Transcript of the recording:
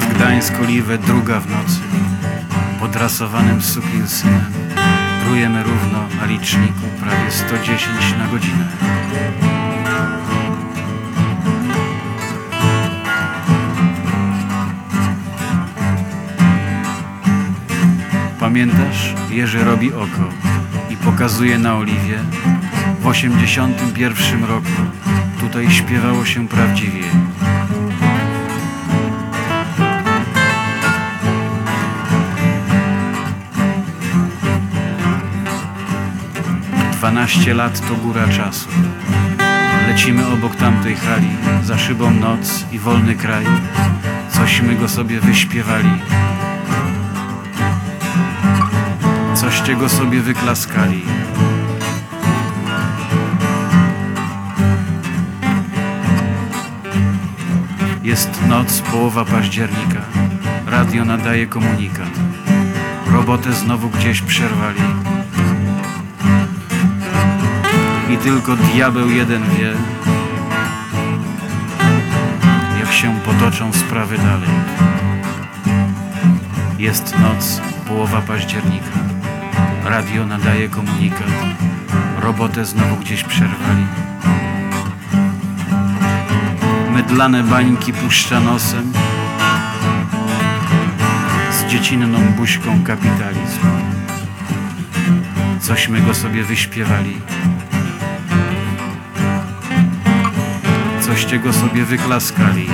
pańsko-liwe druga w nocy. Podrasowanym synem prujemy równo na liczniku prawie 110 na godzinę. Pamiętasz? Jerzy robi oko i pokazuje na oliwie. W 81 roku tutaj śpiewało się prawdziwie. Dwanaście lat to góra czasu. Lecimy obok tamtej hali, za szybą noc i wolny kraj. Cośmy go sobie wyśpiewali. Coście go sobie wyklaskali. Jest noc, połowa października. Radio nadaje komunikat. Robotę znowu gdzieś przerwali. Tylko diabeł jeden wie, jak się potoczą sprawy dalej. Jest noc, połowa października. Radio nadaje komunikat. Robotę znowu gdzieś przerwali. Mydlane bańki puszcza nosem Z dziecinną buźką kapitalizm Cośmy go sobie wyśpiewali Coście go sobie wyklaskali